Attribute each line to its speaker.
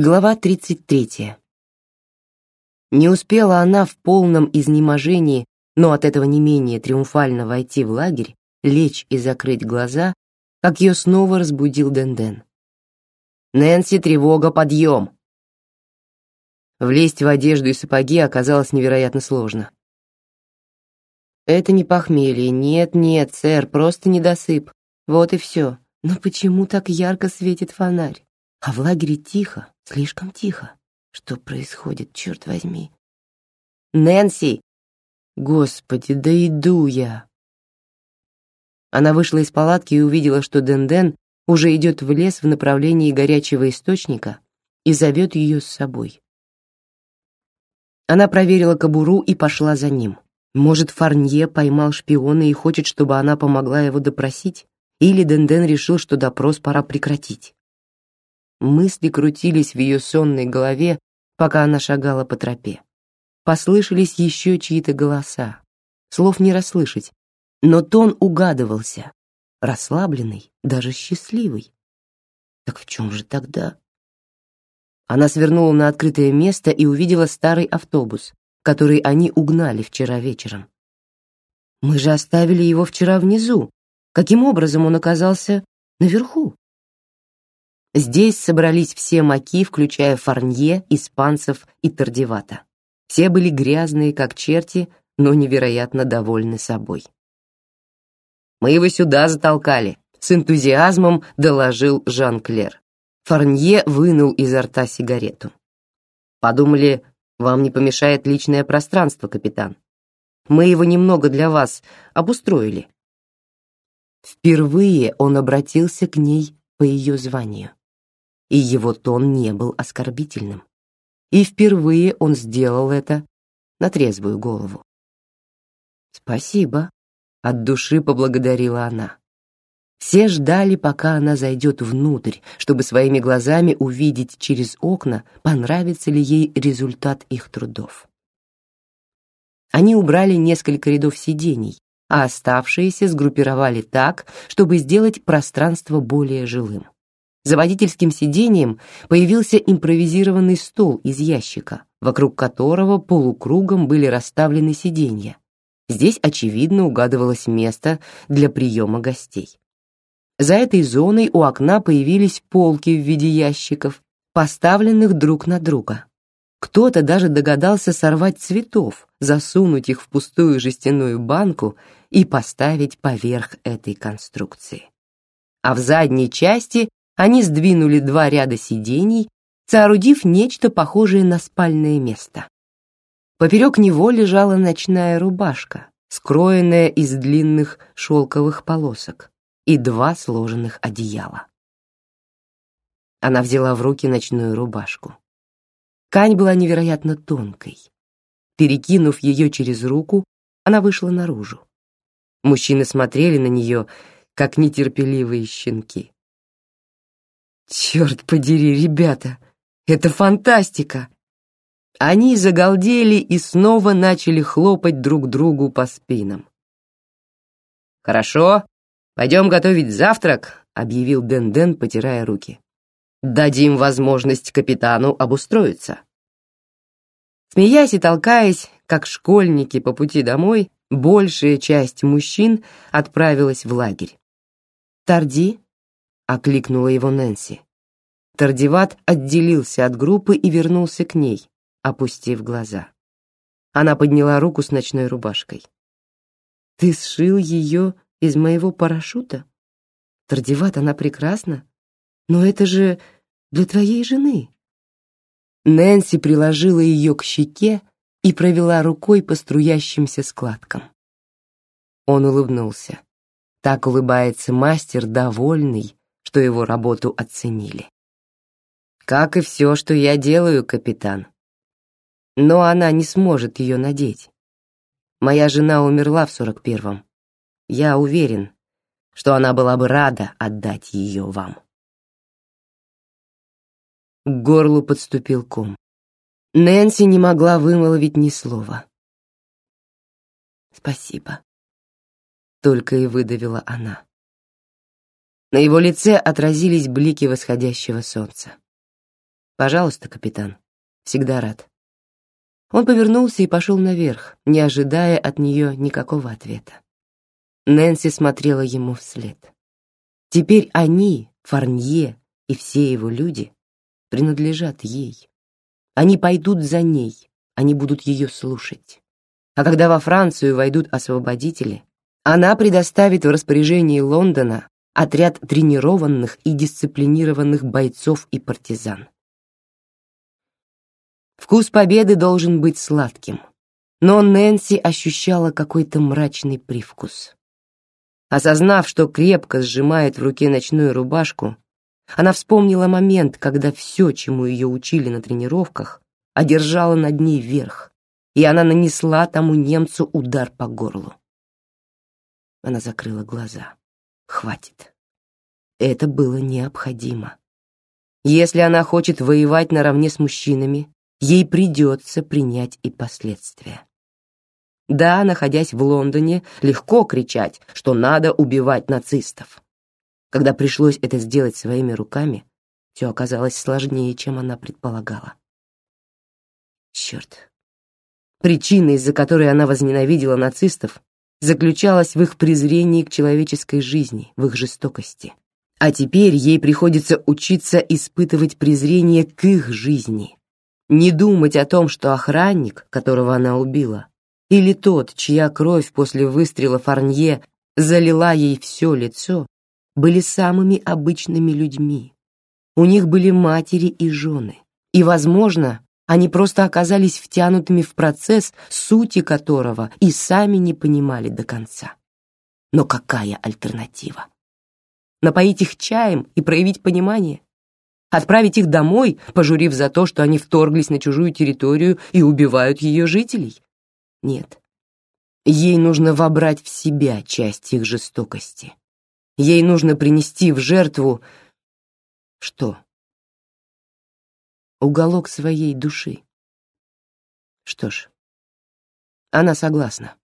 Speaker 1: Глава 33. Не успела она в полном изнеможении, но от этого не менее триумфально войти в лагерь, лечь и закрыть глаза, как ее снова разбудил Денден. «Нэнси, тревога, подъем!» Влезть в одежду и сапоги оказалось невероятно сложно. «Это не похмелье, нет, нет, сэр, просто недосып. Вот и все. Но почему так ярко светит фонарь? А в лагере тихо, слишком тихо. Что происходит, черт возьми? Нэнси! Господи, да иду я! Она вышла из палатки и увидела, что Денден уже идет в лес в направлении горячего источника и зовет ее с собой. Она проверила кобуру и пошла за ним. Может, Фарнье поймал шпиона и хочет, чтобы она помогла его допросить? Или Денден решил, что допрос пора прекратить? Мысли крутились в ее сонной голове, пока она шагала по тропе. Послышались еще чьи-то голоса. Слов не расслышать, но тон угадывался. Расслабленный, даже счастливый. Так в чем же тогда? Она свернула на открытое место и увидела старый автобус, который они угнали вчера вечером. Мы же оставили его вчера внизу. Каким образом он оказался наверху? Здесь собрались все маки, включая Фарнье, испанцев и Тардевата. Все были грязные, как черти, но невероятно довольны собой. «Мы его сюда затолкали», — с энтузиазмом доложил Жан-Клер. Фарнье вынул изо рта сигарету. «Подумали, вам не помешает личное пространство, капитан. Мы его немного для вас обустроили». Впервые он обратился к ней по ее званию и его тон не был оскорбительным. И впервые он сделал это на трезвую голову. «Спасибо», — от души поблагодарила она. Все ждали, пока она зайдет внутрь, чтобы своими глазами увидеть через окна, понравится ли ей результат их трудов. Они убрали несколько рядов сидений, а оставшиеся сгруппировали так, чтобы сделать пространство более жилым. За водительским сиденьем появился импровизированный стол из ящика, вокруг которого полукругом были расставлены сиденья. Здесь, очевидно, угадывалось место для приема гостей. За этой зоной у окна появились полки в виде ящиков, поставленных друг на друга. Кто-то даже догадался сорвать цветов, засунуть их в пустую жестяную банку и поставить поверх этой конструкции. А в задней части они сдвинули два ряда сидений, соорудив нечто похожее на спальное место. Поперек него лежала ночная рубашка, скроенная из длинных шелковых полосок, и два сложенных одеяла. Она взяла в руки ночную рубашку. Ткань была невероятно тонкой. Перекинув ее через руку, она вышла наружу. Мужчины смотрели на нее, как нетерпеливые щенки. Черт подери, ребята, это фантастика! Они загалдели и снова начали хлопать друг другу по спинам. Хорошо, пойдем готовить завтрак, объявил Денден, потирая руки. Дадим возможность капитану обустроиться. Смеясь и толкаясь, как школьники по пути домой, большая часть мужчин отправилась в лагерь. Тарди окликнула его Нэнси. Тардиват отделился от группы и вернулся к ней, опустив глаза. Она подняла руку с ночной рубашкой. Ты сшил ее из моего парашюта? Тардиват, она прекрасна, но это же для твоей жены. Нэнси приложила ее к щеке и провела рукой по струящимся складкам. Он улыбнулся. Так улыбается мастер, довольный, что его работу оценили. Как и все, что я делаю, капитан. Но она не сможет ее надеть. Моя жена умерла в сорок первом. Я уверен, что она была бы рада отдать ее вам. К горлу подступил ком. Нэнси не могла вымолвить ни слова. Спасибо, только и выдавила она. На его лице отразились блики восходящего солнца. Пожалуйста, капитан. Всегда рад. Он повернулся и пошел наверх, не ожидая от нее никакого ответа. Нэнси смотрела ему вслед. Теперь они, Фарнье и все его люди, принадлежат ей. Они пойдут за ней, они будут ее слушать. А когда во Францию войдут освободители, она предоставит в распоряжении Лондона отряд тренированных и дисциплинированных бойцов и партизан. Вкус победы должен быть сладким, но Нэнси ощущала какой-то мрачный привкус. Осознав, что крепко сжимает в руке ночную рубашку, она вспомнила момент, когда все, чему ее учили на тренировках, одержало над ней верх, и она нанесла тому немцу удар по горлу. Она закрыла глаза. Хватит. Это было необходимо. Если она хочет воевать наравне с мужчинами, ей придется принять и последствия. Да, находясь в Лондоне, легко кричать, что надо убивать нацистов. Когда пришлось это сделать своими руками, все оказалось сложнее, чем она предполагала. Черт. Причина, из-за которой она возненавидела нацистов, заключалась в их презрении к человеческой жизни, в их жестокости. А теперь ей приходится учиться испытывать презрение к их жизни, не думать о том, что охранник, которого она убила, или тот, чья кровь после выстрела Фарнье залила ей все лицо, были самыми обычными людьми. У них были матери и жены, и, возможно, они просто оказались втянутыми в процесс, сути которого и сами не понимали до конца. Но какая альтернатива? Напоить их чаем и проявить понимание? Отправить их домой, пожурив за то, что они вторглись на чужую территорию и убивают ее жителей? Нет. Ей нужно вобрать в себя часть их жестокости. Ей нужно принести в жертву... Что? Уголок своей души. Что ж, она согласна.